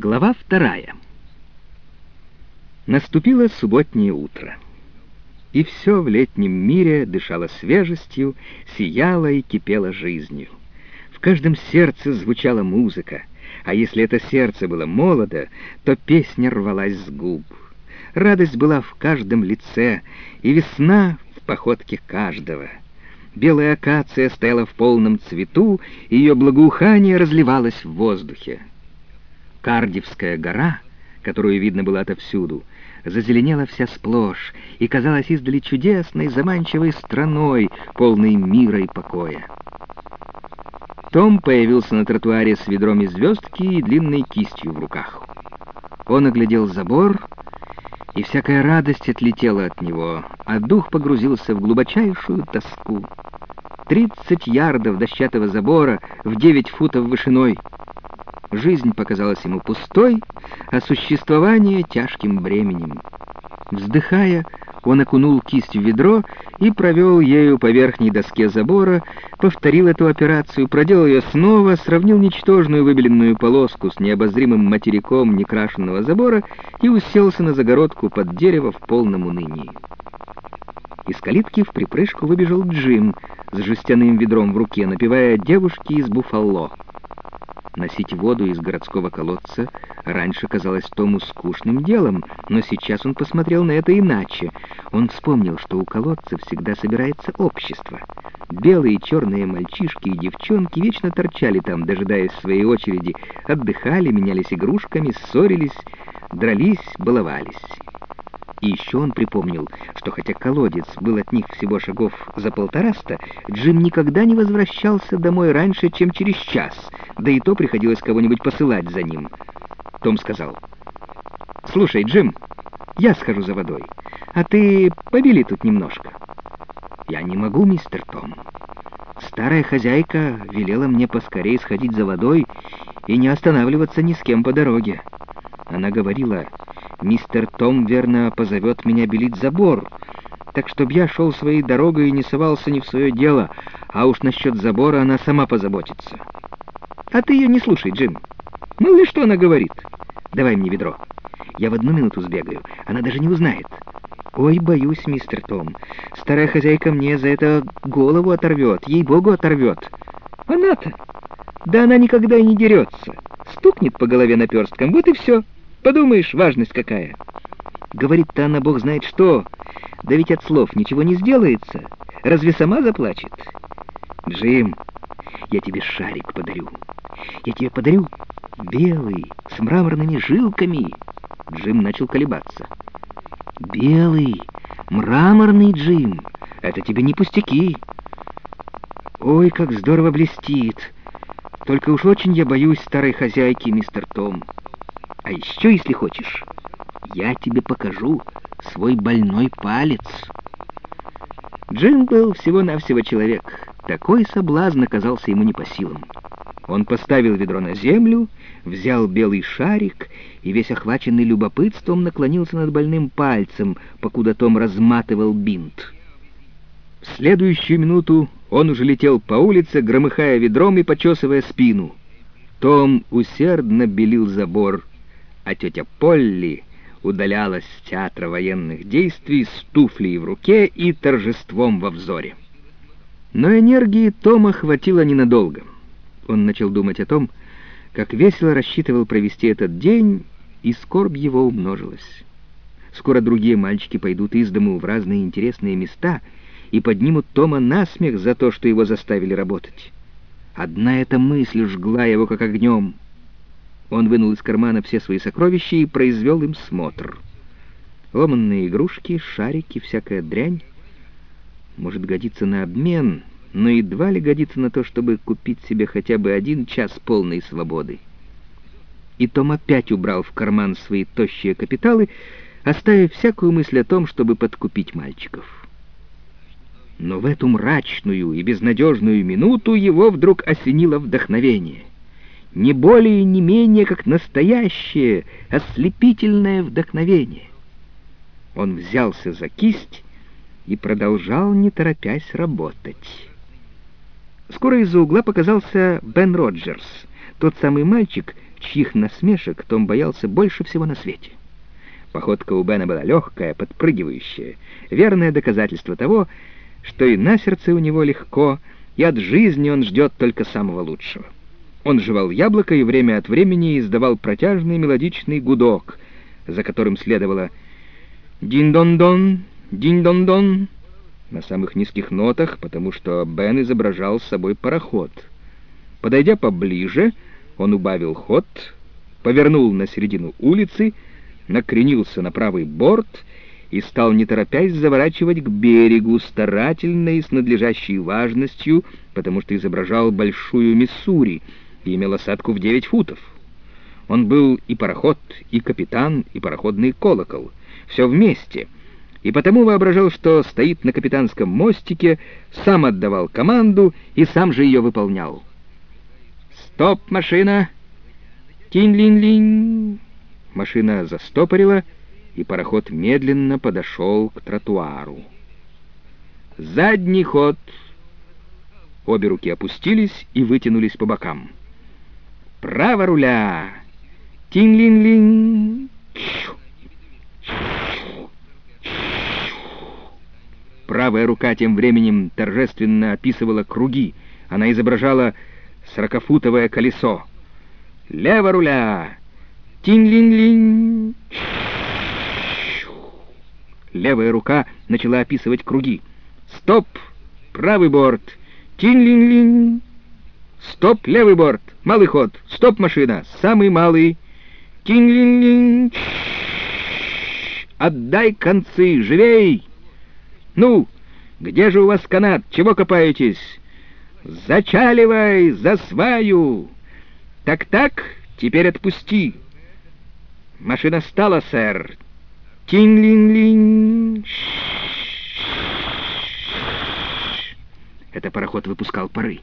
Глава вторая. Наступило субботнее утро, и все в летнем мире дышало свежестью, сияло и кипело жизнью. В каждом сердце звучала музыка, а если это сердце было молодо, то песня рвалась с губ. Радость была в каждом лице, и весна в походке каждого. Белая акация стояла в полном цвету, и ее благоухание разливалось в воздухе. Кардивская гора, которую видно было отовсюду, зазеленела вся сплошь и казалась издали чудесной, заманчивой страной, полной мира и покоя. Том появился на тротуаре с ведром из звездки и длинной кистью в руках. Он оглядел забор, и всякая радость отлетела от него, а дух погрузился в глубочайшую тоску. Тридцать ярдов дощатого забора в девять футов вышиной — Жизнь показалась ему пустой, а существование — тяжким бременем. Вздыхая, он окунул кисть в ведро и провел ею по верхней доске забора, повторил эту операцию, проделал ее снова, сравнил ничтожную выбеленную полоску с необозримым материком некрашенного забора и уселся на загородку под дерево в полном унынии. Из калитки в припрыжку выбежал Джим с жестяным ведром в руке, напевая «Девушки из Буфало». Носить воду из городского колодца раньше казалось Тому скучным делом, но сейчас он посмотрел на это иначе. Он вспомнил, что у колодца всегда собирается общество. Белые и черные мальчишки и девчонки вечно торчали там, дожидаясь своей очереди, отдыхали, менялись игрушками, ссорились, дрались, баловались. И еще он припомнил, что хотя колодец был от них всего шагов за полтораста, Джим никогда не возвращался домой раньше, чем через час, да и то приходилось кого-нибудь посылать за ним. Том сказал, «Слушай, Джим, я схожу за водой, а ты побели тут немножко». «Я не могу, мистер Том. Старая хозяйка велела мне поскорее сходить за водой и не останавливаться ни с кем по дороге. Она говорила, мистер Том, верно, позовет меня белить забор, так чтоб я шел своей дорогой и не совался ни в свое дело, а уж насчет забора она сама позаботится. А ты ее не слушай, Джим. Ну и что она говорит? Давай мне ведро. Я в одну минуту сбегаю, она даже не узнает. Ой, боюсь, мистер Том. Старая хозяйка мне за это голову оторвет, ей-богу оторвет. Она-то? Да она никогда и не дерется. Стукнет по голове наперстком, вот и все. Подумаешь, важность какая. Говорит-то она, бог знает что. Да ведь от слов ничего не сделается. Разве сама заплачет? Джим, я тебе шарик подарю. Я тебе подарю белый, с мраморными жилками. Джим начал колебаться. Белый, мраморный Джим. Это тебе не пустяки. Ой, как здорово блестит. Только уж очень я боюсь старой хозяйки, мистер Том. А еще, если хочешь, я тебе покажу свой больной палец. Джим был всего-навсего человек. Такой соблазн оказался ему не по силам. Он поставил ведро на землю, взял белый шарик и, весь охваченный любопытством, наклонился над больным пальцем, покуда Том разматывал бинт. В следующую минуту он уже летел по улице, громыхая ведром и почесывая спину. Том усердно белил забор, а тетя Полли удалялась с театра военных действий с туфлей в руке и торжеством во взоре. Но энергии Тома хватило ненадолго. Он начал думать о том, как весело рассчитывал провести этот день, и скорбь его умножилась. Скоро другие мальчики пойдут из дому в разные интересные места и поднимут Тома на смех за то, что его заставили работать. Одна эта мысль жгла его как огнем — он вынул из кармана все свои сокровища и произвел им смотр. Ломанные игрушки, шарики, всякая дрянь. Может годиться на обмен, но едва ли годится на то, чтобы купить себе хотя бы один час полной свободы. И Том опять убрал в карман свои тощие капиталы, оставив всякую мысль о том, чтобы подкупить мальчиков. Но в эту мрачную и безнадежную минуту его вдруг осенило вдохновение не более и не менее, как настоящее ослепительное вдохновение. Он взялся за кисть и продолжал, не торопясь, работать. Скоро из-за угла показался Бен Роджерс, тот самый мальчик, чьих насмешек Том боялся больше всего на свете. Походка у Бена была легкая, подпрыгивающая, верное доказательство того, что и на сердце у него легко, и от жизни он ждет только самого лучшего. Он жевал яблоко и время от времени издавал протяжный мелодичный гудок, за которым следовало «дин-дон-дон, дин-дон-дон» на самых низких нотах, потому что Бен изображал с собой пароход. Подойдя поближе, он убавил ход, повернул на середину улицы, накренился на правый борт и стал, не торопясь, заворачивать к берегу, старательно и с надлежащей важностью, потому что изображал большую Миссури и имел осадку в девять футов. Он был и пароход, и капитан, и пароходный колокол. Все вместе. И потому воображал, что стоит на капитанском мостике, сам отдавал команду и сам же ее выполнял. «Стоп, машина!» «Тинь-линь-линь!» Машина застопорила, и пароход медленно подошел к тротуару. «Задний ход!» Обе руки опустились и вытянулись по бокам. «Право руля!» «Тинь-линь-линь!» Правая рука тем временем торжественно описывала круги. Она изображала сорокафутовое колесо. «Лево руля!» Тинь-линь-линь. Левая рука начала описывать круги. Стоп! Правый борт. Тинь-линь-линь. Стоп, левый борт. Малый ход. Стоп, машина. Самый малый. Тинь-линь-линь. Отдай концы, живей! Ну, где же у вас канат? Чего копаетесь? Зачаливай за сваю! Так-так, теперь отпусти. Машина стала, сэр. Тинь-линь-линь. Это пароход выпускал пары.